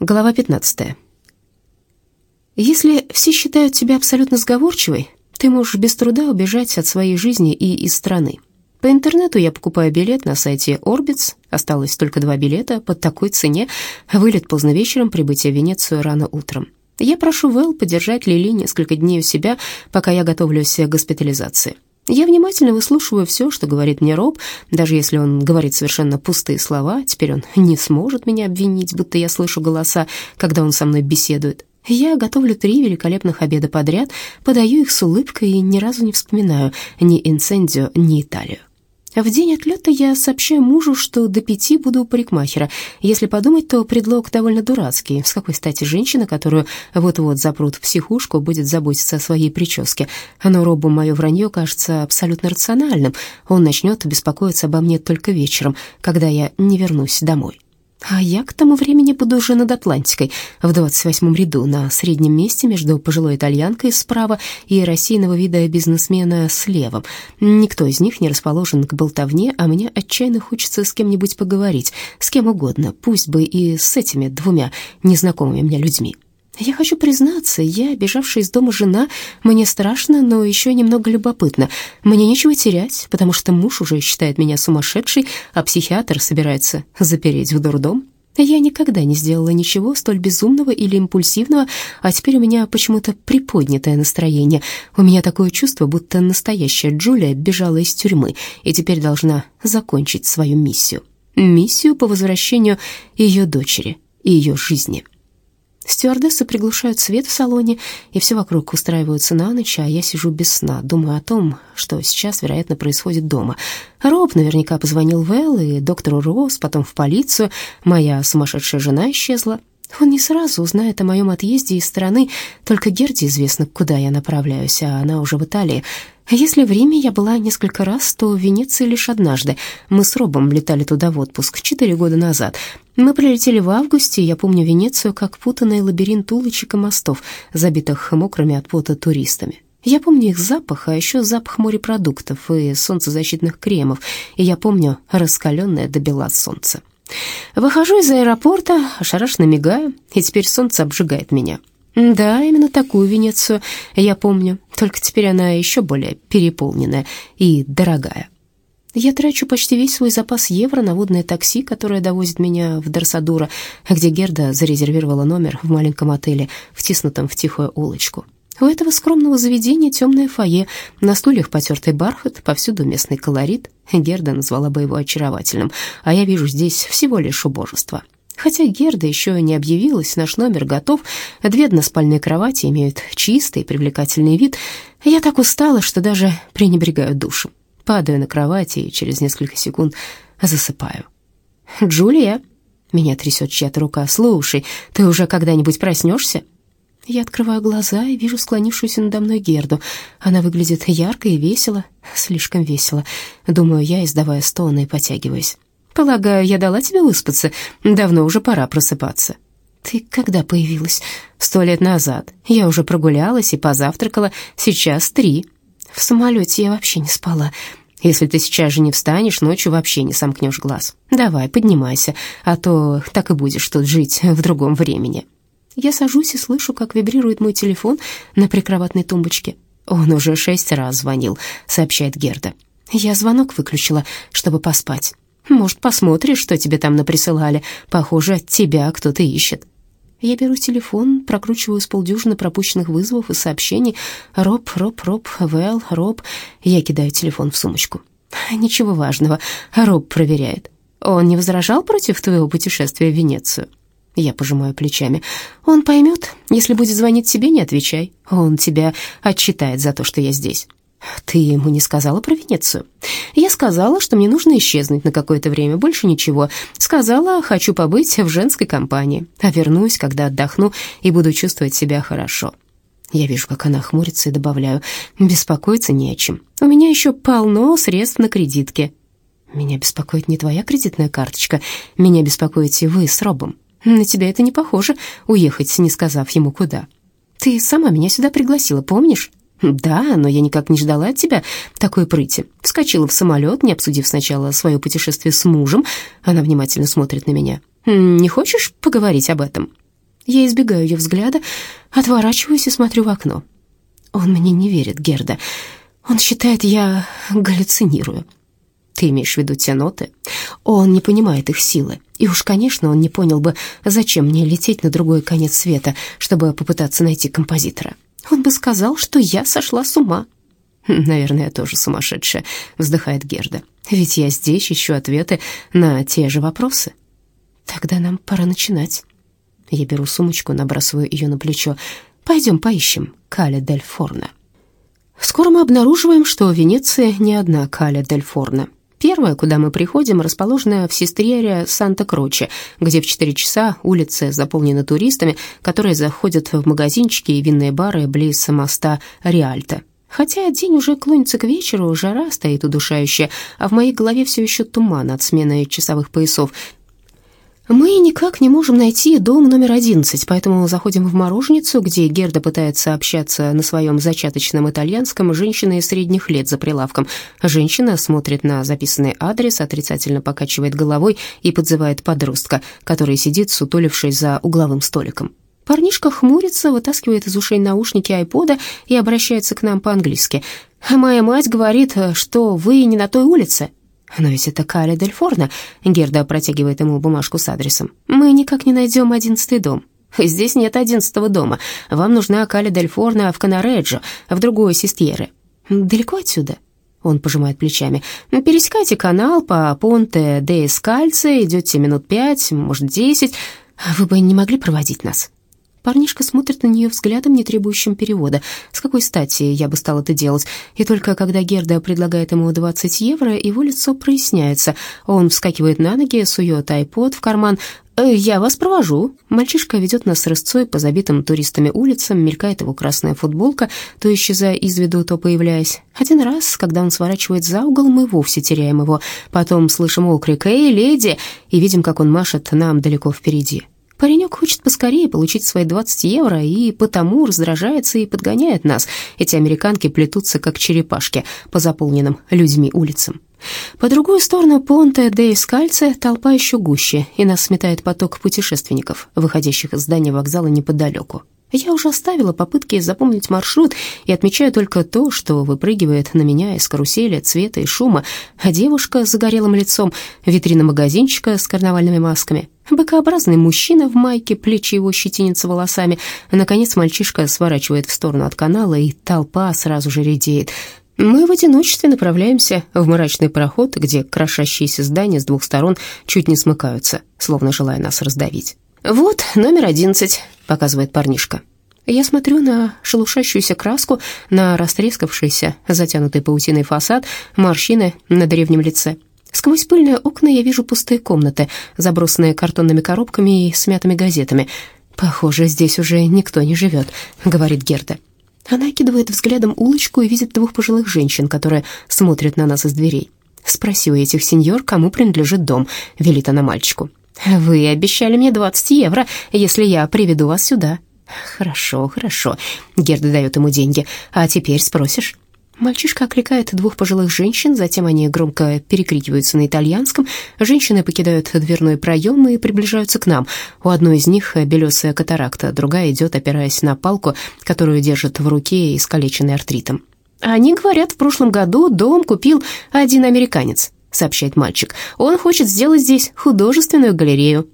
Глава 15. Если все считают тебя абсолютно сговорчивой, ты можешь без труда убежать от своей жизни и из страны. По интернету я покупаю билет на сайте Orbitz. Осталось только два билета по такой цене. Вылет поздно вечером, прибытие в Венецию рано утром. Я прошу Вэл подержать Лили несколько дней у себя, пока я готовлюсь к госпитализации. Я внимательно выслушиваю все, что говорит мне Роб, даже если он говорит совершенно пустые слова. Теперь он не сможет меня обвинить, будто я слышу голоса, когда он со мной беседует. Я готовлю три великолепных обеда подряд, подаю их с улыбкой и ни разу не вспоминаю ни инцендио, ни Италию. В день отлета я сообщаю мужу, что до пяти буду у парикмахера. Если подумать, то предлог довольно дурацкий. С какой стати женщина, которую вот-вот запрут в психушку, будет заботиться о своей прическе? Но Робу мое вранье кажется абсолютно рациональным. Он начнет беспокоиться обо мне только вечером, когда я не вернусь домой. А я к тому времени буду уже над Атлантикой, в 28-м ряду, на среднем месте между пожилой итальянкой справа и рассеянного вида бизнесмена слева. Никто из них не расположен к болтовне, а мне отчаянно хочется с кем-нибудь поговорить, с кем угодно, пусть бы и с этими двумя незнакомыми мне людьми. Я хочу признаться, я, бежавшая из дома жена, мне страшно, но еще немного любопытно. Мне нечего терять, потому что муж уже считает меня сумасшедшей, а психиатр собирается запереть в дурдом. Я никогда не сделала ничего столь безумного или импульсивного, а теперь у меня почему-то приподнятое настроение. У меня такое чувство, будто настоящая Джулия бежала из тюрьмы и теперь должна закончить свою миссию. Миссию по возвращению ее дочери и ее жизни. Стюардессы приглушают свет в салоне, и все вокруг устраиваются на ночь, а я сижу без сна, думаю о том, что сейчас, вероятно, происходит дома. Роб наверняка позвонил Вэл и доктору Росс, потом в полицию. Моя сумасшедшая жена исчезла. Он не сразу узнает о моем отъезде из страны, только Герде известно, куда я направляюсь, а она уже в Италии. Если в Риме я была несколько раз, то в Венеции лишь однажды. Мы с Робом летали туда в отпуск четыре года назад. Мы прилетели в августе, я помню Венецию как путанный лабиринт улочек и мостов, забитых мокрыми от пота туристами. Я помню их запах, а еще запах морепродуктов и солнцезащитных кремов, и я помню раскаленное до бела солнце. Выхожу из аэропорта, ошарашенно мигаю, и теперь солнце обжигает меня. Да, именно такую Венецию я помню, только теперь она еще более переполненная и дорогая. Я трачу почти весь свой запас евро на водное такси, которое довозит меня в Дарсадура, где Герда зарезервировала номер в маленьком отеле, втиснутом в тихую улочку. У этого скромного заведения темное фойе, на стульях потертый бархат, повсюду местный колорит. Герда назвала бы его очаровательным, а я вижу здесь всего лишь убожество. Хотя Герда еще не объявилась, наш номер готов. Две односпальные кровати имеют чистый и привлекательный вид. Я так устала, что даже пренебрегаю душем. Падаю на кровати и через несколько секунд засыпаю. «Джулия!» Меня трясет чья-то рука. «Слушай, ты уже когда-нибудь проснешься?» Я открываю глаза и вижу склонившуюся надо мной Герду. Она выглядит ярко и весело, слишком весело. Думаю я, издавая стоны и потягиваясь. Полагаю, я дала тебе выспаться. Давно уже пора просыпаться. Ты когда появилась? Сто лет назад. Я уже прогулялась и позавтракала. Сейчас три. В самолете я вообще не спала. Если ты сейчас же не встанешь, ночью вообще не сомкнешь глаз. Давай, поднимайся, а то так и будешь тут жить в другом времени. Я сажусь и слышу, как вибрирует мой телефон на прикроватной тумбочке. Он уже шесть раз звонил, сообщает Герда. Я звонок выключила, чтобы поспать. Может, посмотришь, что тебе там наприсылали? Похоже, тебя кто-то ищет». Я беру телефон, прокручиваю с полдюжины пропущенных вызовов и сообщений. «Роб, Роб, Роб, Вэл, Роб». Я кидаю телефон в сумочку. «Ничего важного. Роб проверяет. Он не возражал против твоего путешествия в Венецию?» Я пожимаю плечами. «Он поймет. Если будет звонить тебе, не отвечай. Он тебя отчитает за то, что я здесь». «Ты ему не сказала про Венецию?» «Я сказала, что мне нужно исчезнуть на какое-то время, больше ничего. Сказала, хочу побыть в женской компании, а вернусь, когда отдохну и буду чувствовать себя хорошо». Я вижу, как она хмурится и добавляю, «Беспокоиться не о чем. У меня еще полно средств на кредитке». «Меня беспокоит не твоя кредитная карточка, меня беспокоите вы с Робом. На тебя это не похоже, уехать, не сказав ему куда. Ты сама меня сюда пригласила, помнишь?» «Да, но я никак не ждала от тебя такой прыти. Вскочила в самолет, не обсудив сначала свое путешествие с мужем. Она внимательно смотрит на меня. Не хочешь поговорить об этом?» Я избегаю ее взгляда, отворачиваюсь и смотрю в окно. Он мне не верит, Герда. Он считает, я галлюцинирую. Ты имеешь в виду те ноты? Он не понимает их силы. И уж, конечно, он не понял бы, зачем мне лететь на другой конец света, чтобы попытаться найти композитора. Он бы сказал, что я сошла с ума. «Наверное, я тоже сумасшедшая», — вздыхает Герда. «Ведь я здесь ищу ответы на те же вопросы». «Тогда нам пора начинать». Я беру сумочку, набрасываю ее на плечо. «Пойдем поищем Каля дель Форно». Скоро мы обнаруживаем, что в Венеции не одна Каля дель Форно. Первая, куда мы приходим, расположена в Сестрьере Санта-Кроче, где в 4 часа улицы заполнены туристами, которые заходят в магазинчики и винные бары близ моста Риальто. Хотя день уже клонится к вечеру, жара стоит удушающая, а в моей голове все еще туман от смены часовых поясов. Мы никак не можем найти дом номер 11, поэтому заходим в мороженицу, где Герда пытается общаться на своем зачаточном итальянском женщиной средних лет за прилавком. Женщина смотрит на записанный адрес, отрицательно покачивает головой и подзывает подростка, который сидит, сутулившись за угловым столиком. Парнишка хмурится, вытаскивает из ушей наушники айпода и обращается к нам по-английски. «Моя мать говорит, что вы не на той улице». «Но ведь это Каля Дель Форно», — Герда протягивает ему бумажку с адресом. «Мы никак не найдем одиннадцатый дом». «Здесь нет одиннадцатого дома. Вам нужна Каля Дель Форно в Канареджо, в другой Систьере». «Далеко отсюда?» Он пожимает плечами. «Пересекайте канал по Понте де Эскальце, идете минут пять, может, десять. Вы бы не могли проводить нас?» Парнишка смотрит на нее взглядом, не требующим перевода. С какой стати я бы стал это делать? И только когда Герда предлагает ему 20 евро, его лицо проясняется. Он вскакивает на ноги, сует айпод в карман. «Э, «Я вас провожу». Мальчишка ведет нас рысцой по забитым туристами улицам, мелькает его красная футболка, то исчезая из виду, то появляясь. Один раз, когда он сворачивает за угол, мы вовсе теряем его. Потом слышим окрик «Эй, леди!» и видим, как он машет нам далеко впереди. Паренек хочет поскорее получить свои 20 евро и потому раздражается и подгоняет нас. Эти американки плетутся, как черепашки, по заполненным людьми улицам. По другую сторону Понте де Эскальце толпа еще гуще, и нас сметает поток путешественников, выходящих из здания вокзала неподалеку. Я уже оставила попытки запомнить маршрут и отмечаю только то, что выпрыгивает на меня из карусели цвета и шума, а девушка с загорелым лицом, витрина магазинчика с карнавальными масками, быкообразный мужчина в майке, плечи его щетинятся волосами. Наконец мальчишка сворачивает в сторону от канала, и толпа сразу же редеет. Мы в одиночестве направляемся в мрачный проход, где крошащиеся здания с двух сторон чуть не смыкаются, словно желая нас раздавить. «Вот номер одиннадцать», — показывает парнишка. Я смотрю на шелушащуюся краску, на растрескавшийся, затянутый паутиной фасад, морщины на древнем лице. Сквозь пыльные окна я вижу пустые комнаты, забросанные картонными коробками и смятыми газетами. «Похоже, здесь уже никто не живет», — говорит Герда. Она кидывает взглядом улочку и видит двух пожилых женщин, которые смотрят на нас из дверей. «Спроси у этих сеньор, кому принадлежит дом», — велит она мальчику. «Вы обещали мне 20 евро, если я приведу вас сюда». «Хорошо, хорошо», — Герда дает ему деньги. «А теперь спросишь?» Мальчишка окликает двух пожилых женщин, затем они громко перекрикиваются на итальянском. Женщины покидают дверной проем и приближаются к нам. У одной из них белесая катаракта, другая идет, опираясь на палку, которую держит в руке, искалеченный артритом. «Они говорят, в прошлом году дом купил один американец», — сообщает мальчик. «Он хочет сделать здесь художественную галерею».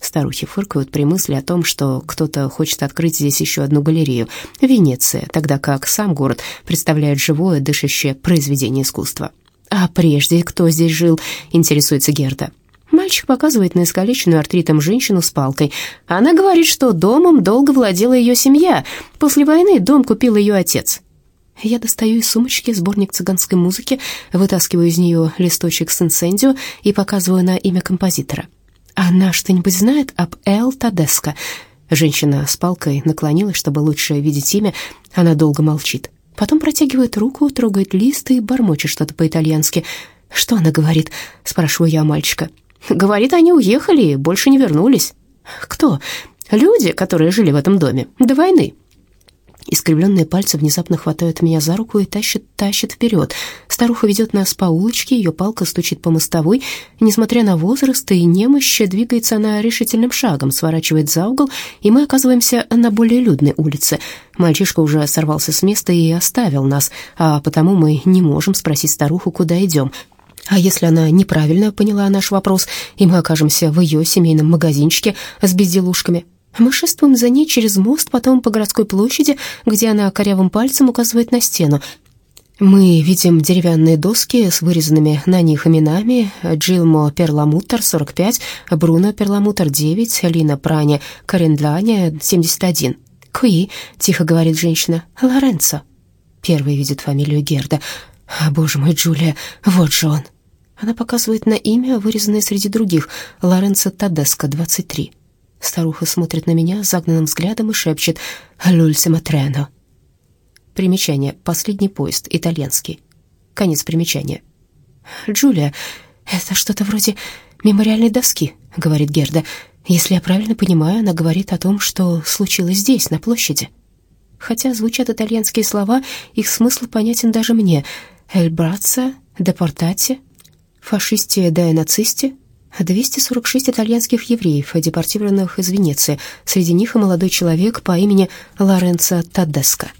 Старухи фыркают при мысли о том, что кто-то хочет открыть здесь еще одну галерею. Венеция, тогда как сам город представляет живое, дышащее произведение искусства. «А прежде кто здесь жил?» — интересуется Герда. Мальчик показывает на искалеченную артритом женщину с палкой. Она говорит, что домом долго владела ее семья. После войны дом купил ее отец. Я достаю из сумочки сборник цыганской музыки, вытаскиваю из нее листочек с инсендио и показываю на имя композитора — «Она что-нибудь знает об Эл Тадеско?» Женщина с палкой наклонилась, чтобы лучше видеть имя. Она долго молчит. Потом протягивает руку, трогает лист и бормочет что-то по-итальянски. «Что она говорит?» — спрашиваю я мальчика. «Говорит, они уехали больше не вернулись». «Кто?» «Люди, которые жили в этом доме до войны». Искривленные пальцы внезапно хватают меня за руку и тащат, тащат вперед. Старуха ведет нас по улочке, ее палка стучит по мостовой. Несмотря на возраст и немощь, двигается она решительным шагом, сворачивает за угол, и мы оказываемся на более людной улице. Мальчишка уже сорвался с места и оставил нас, а потому мы не можем спросить старуху, куда идем. А если она неправильно поняла наш вопрос, и мы окажемся в ее семейном магазинчике с безделушками? Мы шествуем за ней через мост, потом по городской площади, где она корявым пальцем указывает на стену. Мы видим деревянные доски с вырезанными на них именами Джилмо Перламутр, 45, Бруно Перламутр, 9, Лина Праня Карендланя, 71. «Куи», — тихо говорит женщина, — «Лоренцо». Первый видит фамилию Герда. «Боже мой, Джулия, вот же он». Она показывает на имя, вырезанное среди других, Лоренцо Тадеско, 23. Старуха смотрит на меня загнанным взглядом и шепчет «Люльсима трено». Примечание. Последний поезд. Итальянский. Конец примечания. «Джулия, это что-то вроде мемориальной доски», — говорит Герда. «Если я правильно понимаю, она говорит о том, что случилось здесь, на площади». Хотя звучат итальянские слова, их смысл понятен даже мне. «Эль братца», «депортати», «фашисти да нацисти», 246 итальянских евреев, депортированных из Венеции. Среди них и молодой человек по имени Лоренцо Тадеско.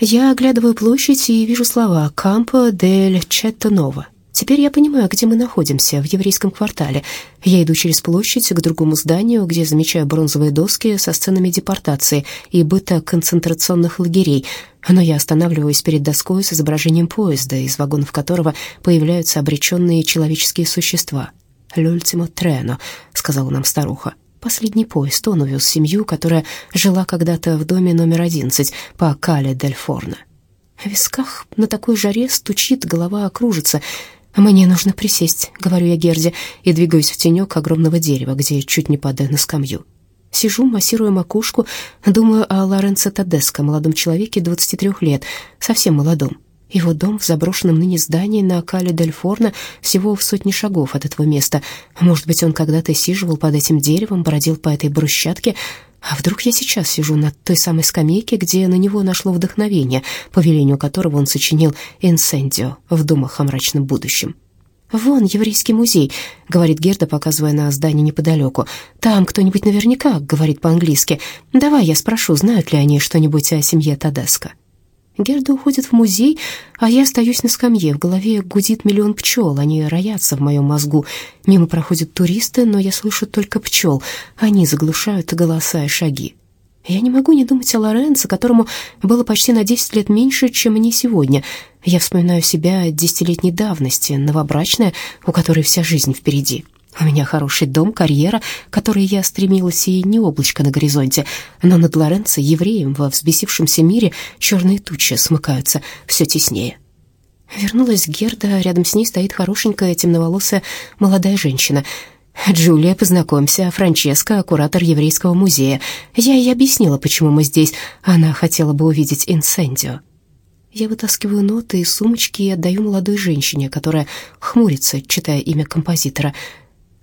Я оглядываю площадь и вижу слова «Кампо дель Четтонова». Теперь я понимаю, где мы находимся, в еврейском квартале. Я иду через площадь к другому зданию, где замечаю бронзовые доски со сценами депортации и быта концентрационных лагерей. Но я останавливаюсь перед доской с изображением поезда, из вагонов которого появляются обреченные человеческие существа. «L'ultimo treno», — сказала нам старуха. Последний поезд. Он увез семью, которая жила когда-то в доме номер 11 по Кале дель Форно. В висках на такой жаре стучит, голова окружится. «Мне нужно присесть», — говорю я Герде, и двигаюсь в тенек огромного дерева, где чуть не падаю на скамью. Сижу, массируя макушку, думаю о Лоренцо Тадеско, молодом человеке 23 лет, совсем молодом. Его дом в заброшенном ныне здании на Кале дель Форно всего в сотни шагов от этого места. Может быть, он когда-то сиживал под этим деревом, бродил по этой брусчатке, а вдруг я сейчас сижу на той самой скамейке, где на него нашло вдохновение, по велению которого он сочинил «Инсендио» в думах о мрачном будущем? «Вон еврейский музей», — говорит Герда, показывая на здание неподалеку. «Там кто-нибудь наверняка говорит по-английски. Давай я спрошу, знают ли они что-нибудь о семье Тадеско». Герда уходит в музей, а я остаюсь на скамье. В голове гудит миллион пчел, они роятся в моем мозгу. Мимо проходят туристы, но я слышу только пчел. Они заглушают голоса и шаги. Я не могу не думать о Лоренцо, которому было почти на 10 лет меньше, чем мне сегодня. Я вспоминаю себя десятилетней давности, новобрачная, у которой вся жизнь впереди. У меня хороший дом, карьера, к которой я стремилась, и не облачко на горизонте. Но над Лоренцо, евреем, во взбесившемся мире черные тучи смыкаются все теснее. Вернулась Герда, рядом с ней стоит хорошенькая темноволосая молодая женщина. «Джулия, познакомься, Франческа, куратор еврейского музея. Я ей объяснила, почему мы здесь. Она хотела бы увидеть инсендио». Я вытаскиваю ноты из сумочки и отдаю молодой женщине, которая хмурится, читая имя композитора —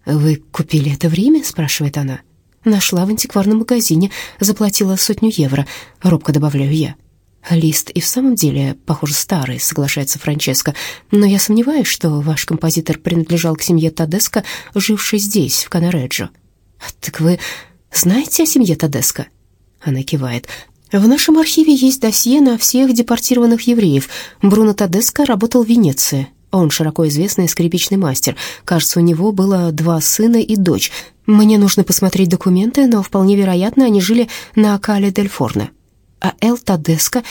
«Вы купили это в Риме?» — спрашивает она. «Нашла в антикварном магазине, заплатила сотню евро», — робко добавляю я. «Лист и в самом деле, похоже, старый», — соглашается Франческо. «Но я сомневаюсь, что ваш композитор принадлежал к семье Тадеско, жившей здесь, в Канареджо». «Так вы знаете о семье Тадеско?» Она кивает. В нашем архиве есть досье на всех депортированных евреев. Бруно Тадеско работал в Венеции. Он широко известный скрипичный мастер. Кажется, у него было два сына и дочь. Мне нужно посмотреть документы, но вполне вероятно, они жили на Кале дель Форно. А Эл Тадеско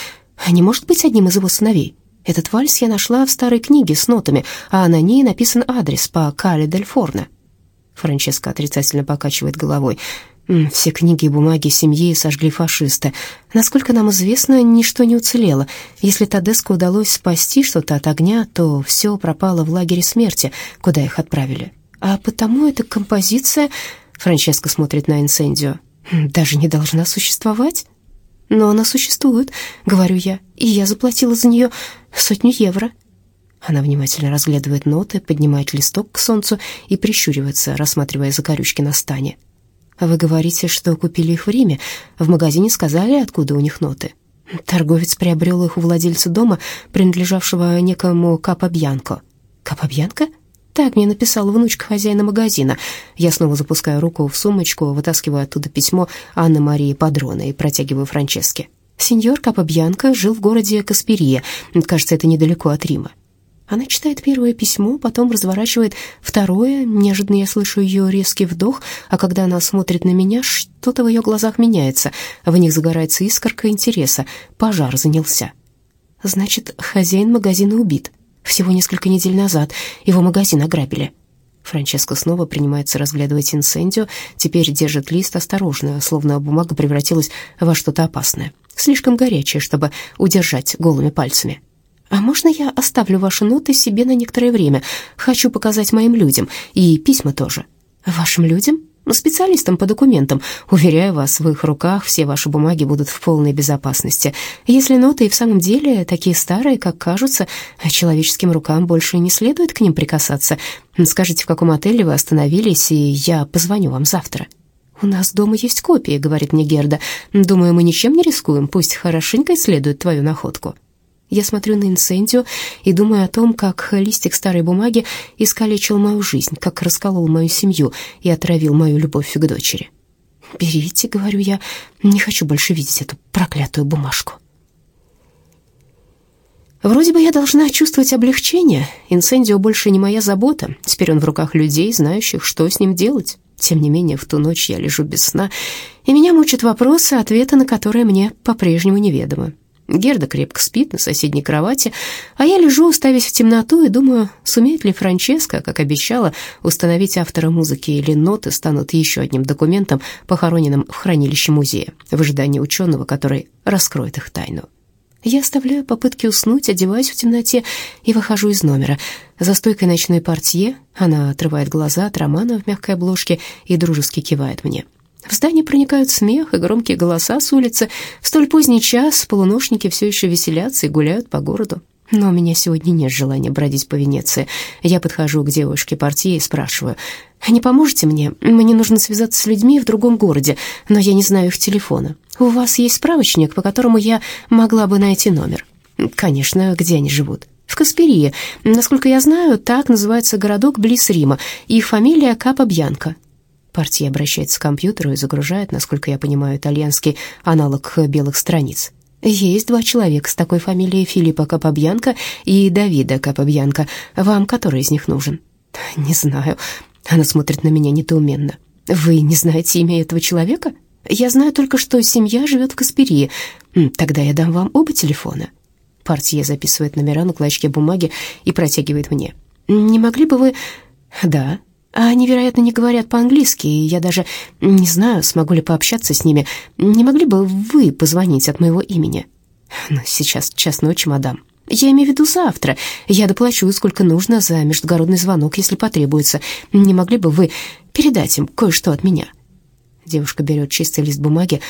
не может быть одним из его сыновей. Этот вальс я нашла в старой книге с нотами, а на ней написан адрес по Кале дель Форно. Франческа отрицательно покачивает головой. Все книги и бумаги семьи сожгли фашисты. Насколько нам известно, ничто не уцелело. Если Тадеско удалось спасти что-то от огня, то все пропало в лагере смерти, куда их отправили. А потому эта композиция, Франческа смотрит на инсендио, даже не должна существовать. Но она существует, говорю я, и я заплатила за нее сотню евро. Она внимательно разглядывает ноты, поднимает листок к солнцу и прищуривается, рассматривая закорючки на стане. Вы говорите, что купили их в Риме. В магазине сказали, откуда у них ноты. Торговец приобрел их у владельца дома, принадлежавшего некому Капабьянко. Капабьянко? Так мне написала внучка хозяина магазина. Я снова запускаю руку в сумочку, вытаскиваю оттуда письмо Анны Марии Падрона и протягиваю Франческе. Сеньор Капабьянко жил в городе Касперия, кажется, это недалеко от Рима. Она читает первое письмо, потом разворачивает второе. Неожиданно я слышу ее резкий вдох, а когда она смотрит на меня, что-то в ее глазах меняется. В них загорается искорка интереса. Пожар занялся. Значит, хозяин магазина убит. Всего несколько недель назад его магазин ограбили. Франческо снова принимается разглядывать инсендио, теперь держит лист осторожно, словно бумага превратилась во что-то опасное, слишком горячее, чтобы удержать голыми пальцами. «А можно я оставлю ваши ноты себе на некоторое время? Хочу показать моим людям, и письма тоже». «Вашим людям?» специалистам по документам. Уверяю вас, в их руках все ваши бумаги будут в полной безопасности. Если ноты и в самом деле такие старые, как кажутся, человеческим рукам больше не следует к ним прикасаться. Скажите, в каком отеле вы остановились, и я позвоню вам завтра». «У нас дома есть копии», — говорит мне Герда. «Думаю, мы ничем не рискуем, пусть хорошенько исследуют твою находку». Я смотрю на инцендио и думаю о том, как листик старой бумаги искалечил мою жизнь, как расколол мою семью и отравил мою любовь к дочери. «Берите», — говорю я, — «не хочу больше видеть эту проклятую бумажку». Вроде бы я должна чувствовать облегчение. Инцендио больше не моя забота. Теперь он в руках людей, знающих, что с ним делать. Тем не менее, в ту ночь я лежу без сна, и меня мучат вопросы, ответы на которые мне по-прежнему неведомы. Герда крепко спит на соседней кровати, а я лежу, уставясь в темноту, и думаю, сумеет ли Франческа, как обещала, установить автора музыки, или ноты станут еще одним документом, похороненным в хранилище музея, в ожидании ученого, который раскроет их тайну. Я оставляю попытки уснуть, одеваюсь в темноте и выхожу из номера. За стойкой ночной портье она отрывает глаза от романа в мягкой обложке и дружески кивает мне. В здание проникают смех и громкие голоса с улицы. В столь поздний час полуношники все еще веселятся и гуляют по городу. Но у меня сегодня нет желания бродить по Венеции. Я подхожу к девушке портье и спрашиваю, «Не поможете мне? Мне нужно связаться с людьми в другом городе, но я не знаю их телефона. У вас есть справочник, по которому я могла бы найти номер?» «Конечно, где они живут?» в Касперии. Насколько я знаю, так называется городок близ Рима. Их фамилия Капа Бьянка. Партия обращается к компьютеру и загружает, насколько я понимаю, итальянский аналог белых страниц. Есть два человека с такой фамилией Филиппа Капабьянко и Давида Капабьянко. Вам который из них нужен? Не знаю. Она смотрит на меня недоуменно. Вы не знаете имя этого человека? Я знаю только, что семья живет в Касперии. Тогда я дам вам оба телефона. Партия записывает номера на клочке бумаги и протягивает мне. Не могли бы вы... Да, они, вероятно, не говорят по-английски, и я даже не знаю, смогу ли пообщаться с ними. Не могли бы вы позвонить от моего имени? Ну, сейчас час ночи, мадам. Я имею в виду завтра. Я доплачу, сколько нужно за междугородный звонок, если потребуется. Не могли бы вы передать им кое-что от меня?» Девушка берет чистый лист бумаги.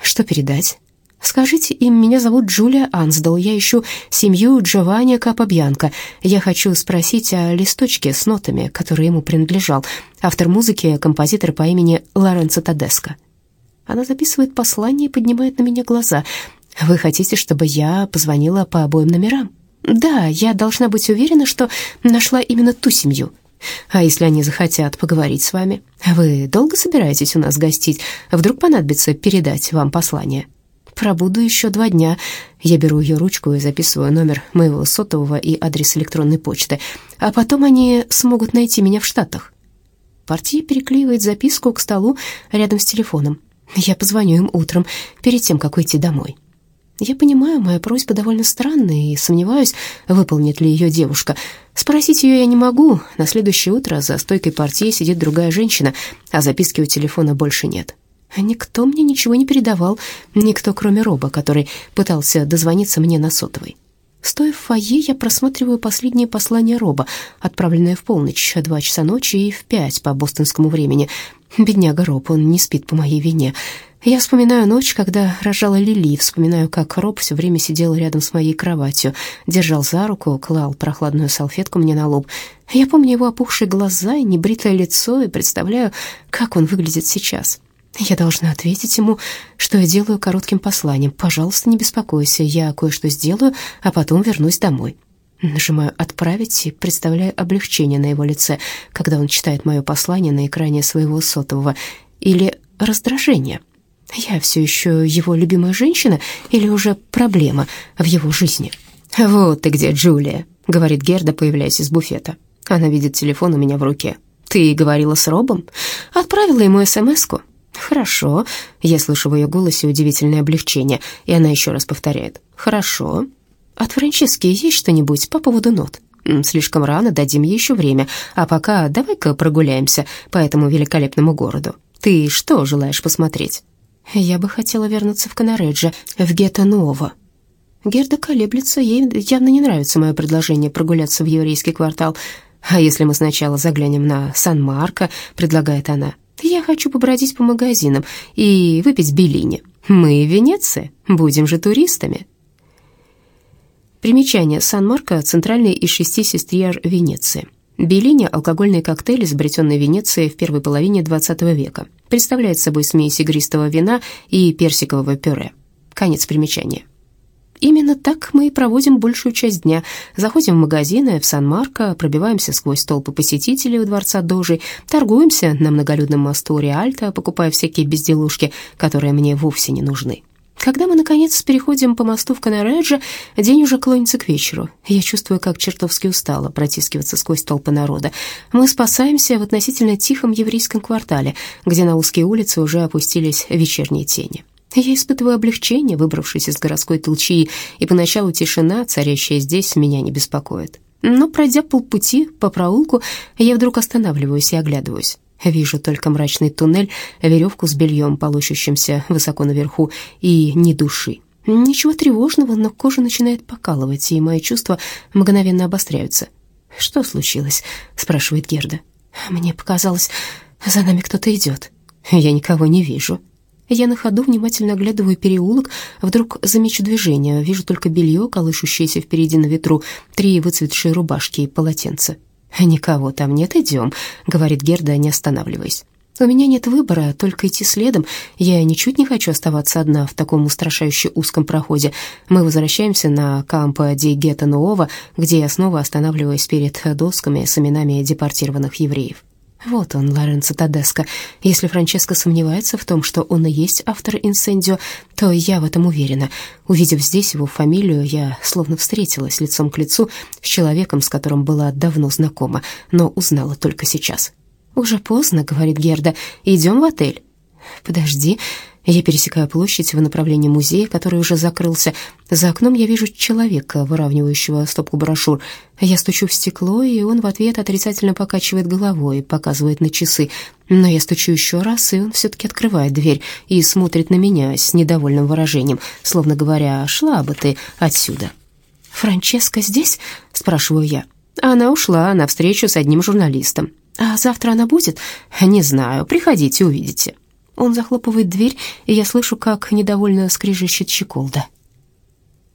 «Что передать?» Скажите им, меня зовут Джулия Ансдал, я ищу семью Джованни Капабьянко. Я хочу спросить о листочке с нотами, который ему принадлежал. Автор музыки — композитор по имени Лоренцо Тадеско. Она записывает послание и поднимает на меня глаза. «Вы хотите, чтобы я позвонила по обоим номерам?» «Да, я должна быть уверена, что нашла именно ту семью». «А если они захотят поговорить с вами? Вы долго собираетесь у нас гостить? Вдруг понадобится передать вам послание?» Пробуду еще два дня. Я беру ее ручку и записываю номер моего сотового и адрес электронной почты. А потом они смогут найти меня в Штатах. Партия переклеивает записку к столу рядом с телефоном. Я позвоню им утром, перед тем, как уйти домой. Я понимаю, моя просьба довольно странная и сомневаюсь, выполнит ли ее девушка. Спросить ее я не могу. На следующее утро за стойкой партии сидит другая женщина, а записки у телефона больше нет. Никто мне ничего не передавал, никто, кроме Роба, который пытался дозвониться мне на сотовый. Стоя в фойе, я просматриваю последние послания Роба, отправленные в полночь, два часа ночи и в пять по бостонскому времени. Бедняга Роб, он не спит по моей вине. Я вспоминаю ночь, когда рожала Лили, вспоминаю, как Роб все время сидел рядом с моей кроватью, держал за руку, клал прохладную салфетку мне на лоб. Я помню его опухшие глаза и небритое лицо и представляю, как он выглядит сейчас. Я должна ответить ему, что я делаю коротким посланием. «Пожалуйста, не беспокойся, я кое-что сделаю, а потом вернусь домой». Нажимаю «Отправить» и представляю облегчение на его лице, когда он читает мое послание на экране своего сотового. Или раздражение. Я все еще его любимая женщина или уже проблема в его жизни? «Вот ты где, Джулия», — говорит Герда, появляясь из буфета. Она видит телефон у меня в руке. «Ты говорила с Робом?» «Отправила ему СМС-ку». «Хорошо». Я слышу в ее голосе удивительное облегчение, и она еще раз повторяет. «Хорошо». «От Франчески есть что-нибудь по поводу нот?» «Слишком рано, дадим ей еще время. А пока давай-ка прогуляемся по этому великолепному городу. Ты что желаешь посмотреть?» «Я бы хотела вернуться в Канареджа, в Гетто-Нуово». Герда колеблется, ей явно не нравится мое предложение прогуляться в еврейский квартал. «А если мы сначала заглянем на Сан-Марко?» — предлагает она. «Я хочу побродить по магазинам и выпить белини. Мы в Венеции, будем же туристами». Примечание. Сан-Марко – центральный из шести сестриер Венеции. Беллини – алкогольный коктейль, изобретенный в Венеции в первой половине XX века. Представляет собой смесь игристого вина и персикового пюре. Конец примечания. Именно так мы и проводим большую часть дня. Заходим в магазины в Сан-Марко, пробиваемся сквозь толпы посетителей у дворца Дожи, торгуемся на многолюдном мосту Риальто, покупая всякие безделушки, которые мне вовсе не нужны. Когда мы, наконец, переходим по мосту в Канареджа, день уже клонится к вечеру. Я чувствую, как чертовски устала протискиваться сквозь толпы народа. Мы спасаемся в относительно тихом еврейском квартале, где на узкие улицы уже опустились вечерние тени. Я испытываю облегчение, выбравшись из городской толчии, и поначалу тишина, царящая здесь, меня не беспокоит. Но, пройдя полпути по проулку, я вдруг останавливаюсь и оглядываюсь. Вижу только мрачный туннель, веревку с бельем, полощущимся высоко наверху, и ни души. Ничего тревожного, но кожа начинает покалывать, и мои чувства мгновенно обостряются. «Что случилось?» — спрашивает Герда. «Мне показалось, за нами кто-то идет. Я никого не вижу». Я на ходу внимательно оглядываю переулок, вдруг замечу движение, вижу только белье, колышущееся впереди на ветру, три выцветшие рубашки и полотенца. «Никого там нет, идем», — говорит Герда, не останавливаясь. «У меня нет выбора, только идти следом. Я ничуть не хочу оставаться одна в таком устрашающе узком проходе. Мы возвращаемся на Кампо ди Гетто Нуова, где я снова останавливаюсь перед досками с именами депортированных евреев. Вот он, Лоренцо Тадеско. Если Франческо сомневается в том, что он и есть автор «Инсендио», то я в этом уверена. Увидев здесь его фамилию, я словно встретилась лицом к лицу с человеком, с которым была давно знакома, но узнала только сейчас. «Уже поздно», — говорит Герда, — «идем в отель». «Подожди», я пересекаю площадь в направлении музея, который уже закрылся. За окном я вижу человека, выравнивающего стопку брошюр. Я стучу в стекло, и он в ответ отрицательно покачивает головой показывает на часы. Но я стучу еще раз, и он все-таки открывает дверь и смотрит на меня с недовольным выражением, словно говоря, «Шла бы ты отсюда». «Франческа здесь?» — спрашиваю я. Она ушла на встречу с одним журналистом. «А завтра она будет?» «Не знаю. Приходите, увидите». Он захлопывает дверь, и я слышу, как недовольно скрежещет щеколда.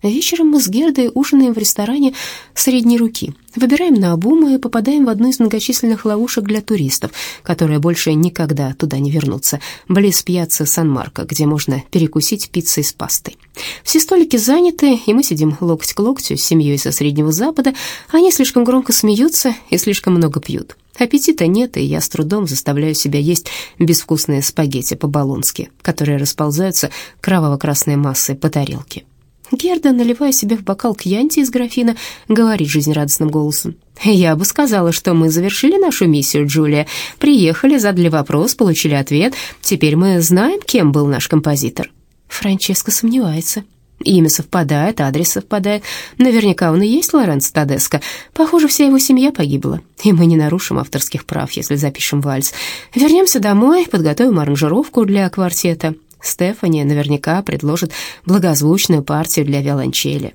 Вечером мы с Гердой ужинаем в ресторане средней руки. Выбираем на и попадаем в одну из многочисленных ловушек для туристов, которые больше никогда туда не вернутся, близ пьяцца Сан-Марко, где можно перекусить пиццей с пастой. Все столики заняты, и мы сидим локоть к локтю с семьей со Среднего Запада. Они слишком громко смеются и слишком много пьют. Аппетита нет, и я с трудом заставляю себя есть безвкусные спагетти по-болонски, которые расползаются кроваво-красной массой по тарелке. Герда, наливая себе в бокал кьянти из графина, говорит жизнерадостным голосом. «Я бы сказала, что мы завершили нашу миссию, Джулия. Приехали, задали вопрос, получили ответ. Теперь мы знаем, кем был наш композитор». Франческо сомневается. Имя совпадает, адрес совпадает. Наверняка он и есть Лоренцо Тадеско. Похоже, вся его семья погибла. И мы не нарушим авторских прав, если запишем вальс. Вернемся домой, подготовим аранжировку для квартета. Стефани наверняка предложит благозвучную партию для виолончели.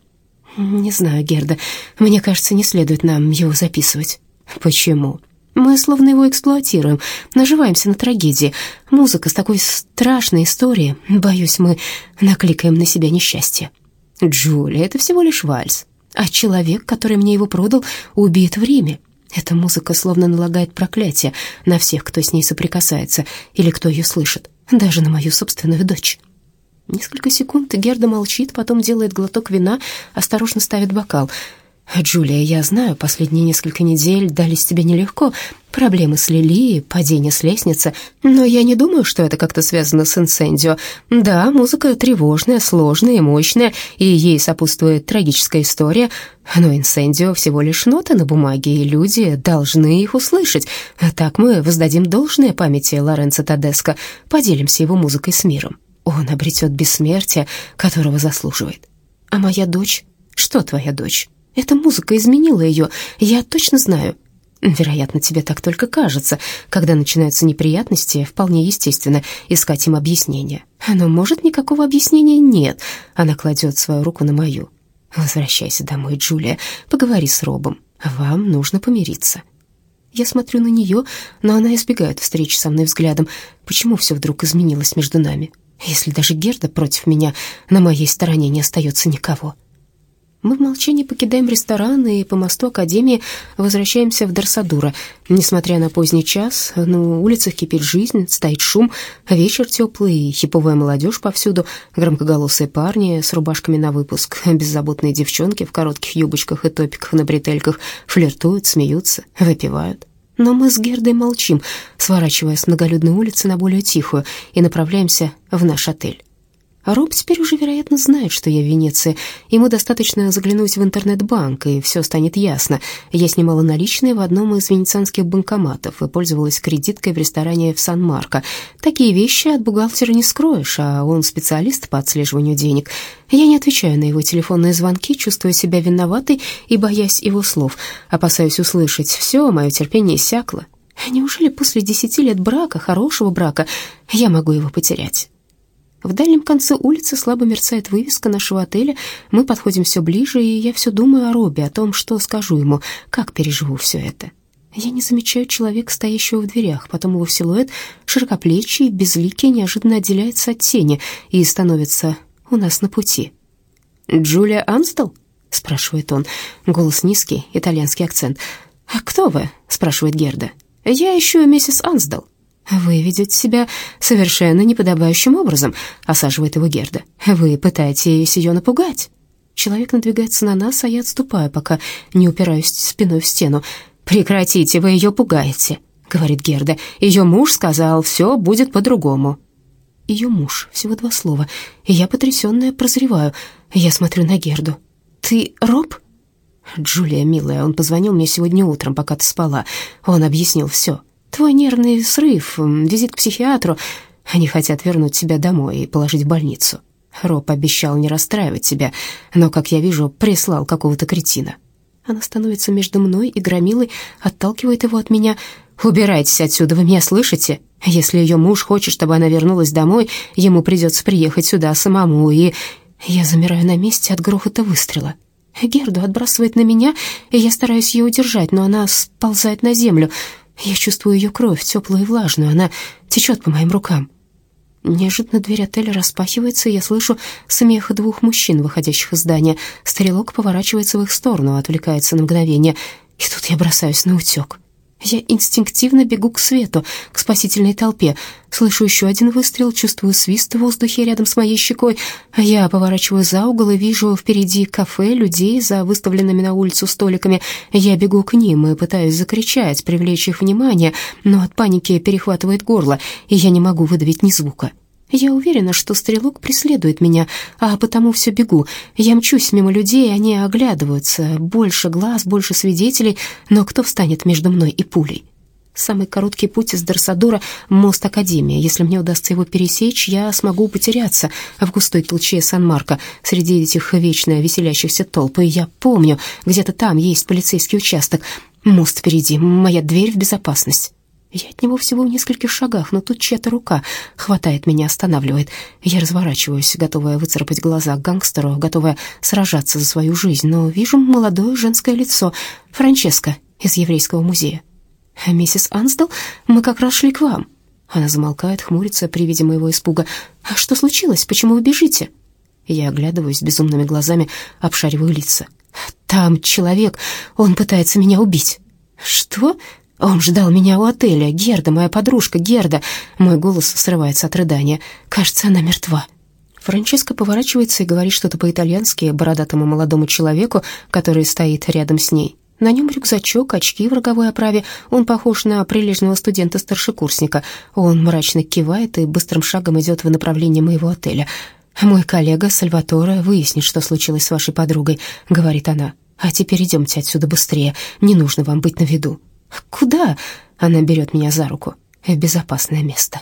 Не знаю, Герда, мне кажется, не следует нам его записывать. Почему? Мы словно его эксплуатируем, наживаемся на трагедии. Музыка с такой страшной историей. Боюсь, мы накликаем на себя несчастье. Джулия, это всего лишь вальс. А человек, который мне его продал, убит в Риме. Эта музыка словно налагает проклятие на всех, кто с ней соприкасается или кто ее слышит. даже на мою собственную дочь. Несколько секунд Герда молчит, потом делает глоток вина, осторожно ставит бокал — «Джулия, я знаю, последние несколько недель дались тебе нелегко. Проблемы с Лили, падение с лестницы. Но я не думаю, что это как-то связано с инцендио. Да, музыка тревожная, сложная и мощная, и ей сопутствует трагическая история. Но инцендио всего лишь ноты на бумаге, и люди должны их услышать. Так мы воздадим должное памяти Лоренцо Тадеско, поделимся его музыкой с миром. Он обретет бессмертие, которого заслуживает. А моя дочь? Что твоя дочь?» Эта музыка изменила ее, я точно знаю. Вероятно, тебе так только кажется. Когда начинаются неприятности, вполне естественно искать им объяснение. Но, может, никакого объяснения нет. Она кладет свою руку на мою. Возвращайся домой, Джулия, поговори с Робом. Вам нужно помириться. Я смотрю на нее, но она избегает встречи со мной взглядом. Почему все вдруг изменилось между нами? Если даже Герда против меня, на моей стороне не остается никого. Мы в молчании покидаем ресторан и по мосту Академии возвращаемся в Дарсадура. Несмотря на поздний час, на улицах кипит жизнь, стоит шум, вечер теплый, хиповая молодежь повсюду, громкоголосые парни с рубашками на выпуск, беззаботные девчонки в коротких юбочках и топиках на бретельках флиртуют, смеются, выпивают. Но мы с Гердой молчим, сворачивая с многолюдной улицы на более тихую, и направляемся в наш отель. А Роб теперь уже, вероятно, знает, что я в Венеции. Ему достаточно заглянуть в интернет-банк, и все станет ясно. Я снимала наличные в одном из венецианских банкоматов и пользовалась кредиткой в ресторане в Сан-Марко. Такие вещи от бухгалтера не скроешь, а он специалист по отслеживанию денег. Я не отвечаю на его телефонные звонки, чувствуя себя виноватой и боясь его слов. Опасаюсь услышать «все, мое терпение иссякло». Неужели после десяти лет брака, хорошего брака, я могу его потерять? В дальнем конце улицы слабо мерцает вывеска нашего отеля. Мы подходим все ближе, и я все думаю о Робби, о том, что скажу ему, как переживу все это. Я не замечаю человека, стоящего в дверях, потом его силуэт, широкоплечий, безликий, неожиданно отделяется от тени и становится у нас на пути. «Джулия Амстел?» — спрашивает он. Голос низкий, итальянский акцент. «А кто вы?» — спрашивает Герда. «Я ищу миссис Ансдал». «Вы ведете себя совершенно неподобающим образом», — осаживает его Герда. «Вы пытаетесь ее напугать». Человек надвигается на нас, а я отступаю, пока не упираюсь спиной в стену. «Прекратите, вы ее пугаете», — говорит Герда. «Ее муж сказал, все будет по-другому». Ее муж, всего два слова, и я потрясенная прозреваю. Я смотрю на Герду. «Ты Роб?» «Джулия, милая, он позвонил мне сегодня утром, пока ты спала. Он объяснил все». Твой нервный срыв, визит к психиатру. Они хотят вернуть тебя домой и положить в больницу. Роб обещал не расстраивать тебя, но, как я вижу, прислал какого-то кретина. Она становится между мной и Громилой, отталкивает его от меня. «Убирайтесь отсюда, вы меня слышите? Если ее муж хочет, чтобы она вернулась домой, ему придется приехать сюда самому, и...» Я замираю на месте от грохота выстрела. Герду отбрасывает на меня, и я стараюсь ее удержать, но она сползает на землю. Я чувствую ее кровь, теплую и влажную, она течет по моим рукам. Неожиданно дверь отеля распахивается, и я слышу смех двух мужчин, выходящих из здания. Стрелок поворачивается в их сторону, отвлекается на мгновение, и тут я бросаюсь на утек. Я инстинктивно бегу к свету, к спасительной толпе. Слышу еще один выстрел, чувствую свист в воздухе рядом с моей щекой. Я поворачиваю за угол и вижу впереди кафе, людей за выставленными на улицу столиками. Я бегу к ним и пытаюсь закричать, привлечь их внимание, но от паники перехватывает горло, и я не могу выдавить ни звука. Я уверена, что стрелок преследует меня, а потому все бегу. Я мчусь мимо людей, они оглядываются. Больше глаз, больше свидетелей, но кто встанет между мной и пулей? Самый короткий путь из Дарсадура — мост Академии. Если мне удастся его пересечь, я смогу потеряться в густой толче Сан-Марко среди этих вечно веселящихся толп. И я помню, где-то там есть полицейский участок. Мост впереди, моя дверь в безопасность. Я от него всего в нескольких шагах, но тут чья-то рука хватает меня, останавливает. Я разворачиваюсь, готовая выцарапать глаза гангстеру, готовая сражаться за свою жизнь, но вижу молодое женское лицо, Франческа из еврейского музея. «Миссис Ансдал, мы как раз шли к вам». Она замолкает, хмурится при виде моего испуга. «А что случилось? Почему вы бежите?» Я оглядываюсь безумными глазами, обшариваю лица. «Там человек, он пытается меня убить». «Что?» Он ждал меня у отеля. Герда, моя подружка, Герда. Мой голос срывается от рыдания. Кажется, она мертва. Франческа поворачивается и говорит что-то по-итальянски бородатому молодому человеку, который стоит рядом с ней. На нем рюкзачок, очки в роговой оправе. Он похож на прилежного студента-старшекурсника. Он мрачно кивает и быстрым шагом идет в направлении моего отеля. «Мой коллега Сальваторе выяснит, что случилось с вашей подругой», — говорит она. «А теперь идемте отсюда быстрее. Не нужно вам быть на виду». «Куда?» — она берет меня за руку. «В безопасное место».